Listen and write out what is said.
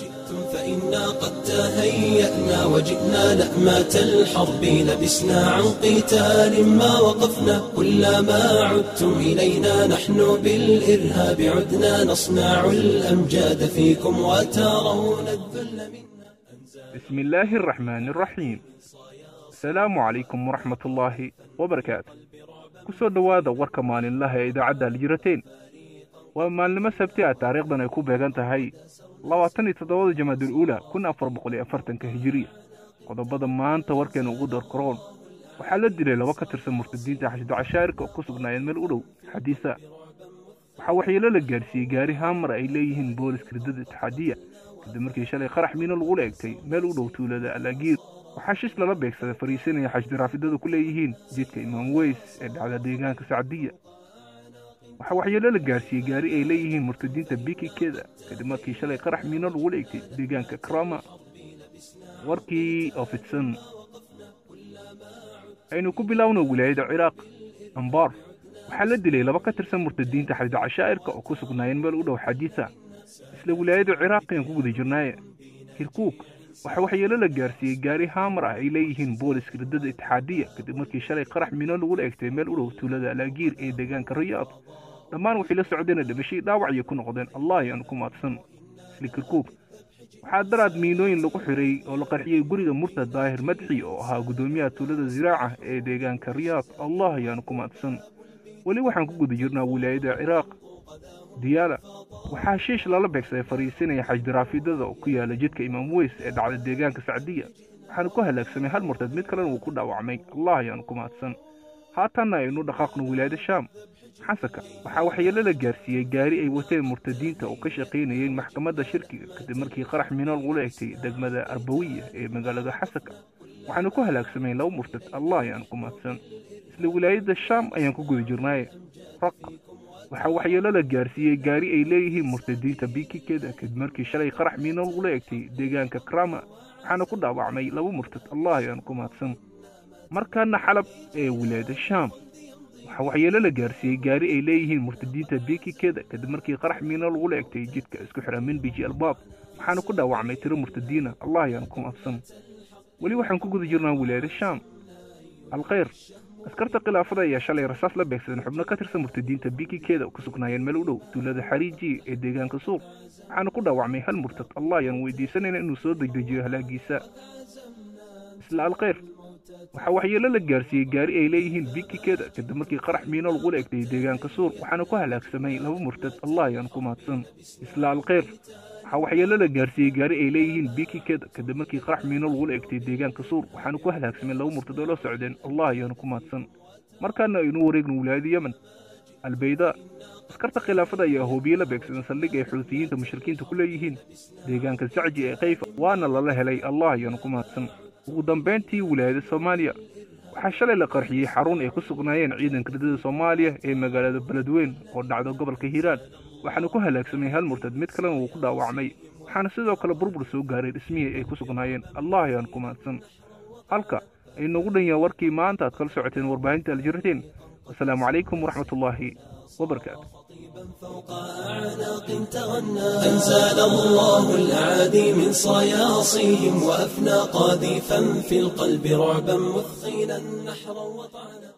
جئتم فإنا قد تهيأنا وجئنا لأمات الحرب لبسنا عن قتال ما وقفنا كلما عدتم إلينا نحن بالإرهاب عدنا نصنع الأمجاد فيكم وترون الذل منا بسم الله الرحمن الرحيم. calaykum waraxmat ullaahi wabarakaatu ku soo dhowaada warka maalinlaha ee idaacadda aljirateen waa maalnimo sabti ah taariikhdan ay ku beegan tahay labaatan iyo toddobada jamaadul uula kun afar boqol iyo afartanka hijiriya. Qodobada maanta warkeena ugu darkaroon waxaa la dilay laba ka tirsan murtadiinta xashdo cashaa'irka oo ku sugnaayeen meel u dhow xadiisa. Waxaa waxyeelo la gaadhsiiyey gaari haamar ay leeyihiin booliska riddada itixaadiya kadib markii shalay qarax miino lagula egtay meel u dhow tuulada alaagiir. Waxaa shis lala beegsaday fariisanaya xashdi-raafidadu ku leeyihiin jidka imaam weys ee dhacda deegaanka sacdiya waxaa waxyeelo la gaarsiiyey gaari ay leeyihiin murtadiinta bikikeda kadib markii shalay qarax miino lagula egtay deegaanka krama warkii oo aynu ku bilaawno wilaayada ciraaq ambaar waxaa la dilay laba ka tirsan murtadiinta xashdi cashaa'irka oo ku sugnaayeen meel u dhow xadiisa isla wilaayada ciraaq ayaan ku guda jirnaaye kirkuuk waxaa waxyeelo la gaarsiiyey gaari haamar ah ay leeyihiin booliska riddada itixaadiya kadib markii shalay qarax miino lagula egtay meel u dhow tuulada alaagiir ee deegaanka rayaad dhammaan waxay la socdeen dhimashii dhaawacyo ku noqdeen. Allah ayaanu ku maadsan isla kirkuuk waxaa daraad miinooyin lagu xiray oo la qarxiyey guriga murtad daahir madxi oo ahaa guddoomiyaha tuulada ziraaca ee deegaanka riyaad allah ayaanu ku maadsan. Weli waxaan ku guda jirnaa wilaayada ciraaq. Diyaala waxaa shiish lala beegsaday fariisinaya xajdiraafidada oo ku yaalla jidka imaam weys ee dhacda deegaanka sacdiya. Waxaana ku halaagsamay hal murtad mid kalena wuu ku dhaawacmay. Allah ayaanu ku mahadsan haatanna aynu dhaqaaqno wilaayada shaam. Xasanka waxaa waxyeelo la gaarsiiyey gaari ay wateen murtadiinta oo ka shaqaynayeen maxkamadda shirkiga kadib markii qarax minool ula egtay degmada arbawiya ee magaalada xasanka waxaana ku halaagsamay laba murtad allah ayaanu ku mahadsan isla wilaayada shaam ayaan ku guda jirnaaye. Raqa waxaa waxyeelo la gaarsiiyey gaari ay leeyihiin murtadiinta bikikeda kadib markii shalay qarax miino lagula egtay deegaanka krama. Waxaana ku dhaawacmay laba murtad allah ayaanu ku mahadsan markaana xalab ee wilaayada shaam. Waxaa waxyeelo la gaarsiiyey gaari ay leeyihiin murtadiinta bikikeda kadib markii qarax miino lagula egtay jidka isku xidha minbiji albaab. Waxaana ku dhaawacmay tiro murtadiina allah ayaanu ku mahadsan weli waxaan ku guda jirnaa wilaayada shaam. Alkhayr askarta khilaafada ayaa shalay rasaas la beegsadeen xubno ka tirsan murtadiinta bikikeeda oo ku sugnaayeen meel u dhow tuulada xariiji ee deegaanka suuq waxaana ku dhaawacmay hal murtad allah ayaan weydiisanayna inuu soo degdejiyo halaagiisa. Isla alkhayr waxaa waxyeelo la gaarsiiyey gaari ay leeyihiin bikikeeda kadib markii qarax miino lagula egtay deegaanka suuq waxaana ku halaagsamay laba murtad allah ayaan ku mahadsan. Isla alkhayr waxaa waxyeelo la gaarsiiyey gaari ay leeyihiin bikikeda kadib markii qarax miino lagula egtay deegaanka suur waxaana ku halaagsamay laba murtad oo la socdeen allah ayaanu ku mahadsan. Markaana aynu wareegno wilaayada yemen. Albayda askarta khilaafada ayaa hoobiye la beegsadan saldhig ay xuutiyiinta mushrikiinta ku leeyihiin deegaanka sacji ee kayfa waana lala helay allah ayaanu ku mahadsan ودنبنتي ولاد الصوماليا وحشل إلى قرحي حرون يقص قنايين عيدا كرد الصوماليا إيه مجال البلدوين قد عدوا قبل كهيران وحنكوها لكسمي هالمرتد مثلا وقضى وعمي وحن سيدو كلا بربر سو غاري اسمي اي كوسو قنايين الله يانكم اتسن هلكا اي نغدن يا وركي ما انت اتكل سعتين وربعين تالجرتين والسلام عليكم ورحمة الله wabarakaatu فوق أعناق تغنى أنزل الله الأعادي من صياصيهم وأفنى قاذفا في القلب رعبا مثخينا نحرا وطعنا.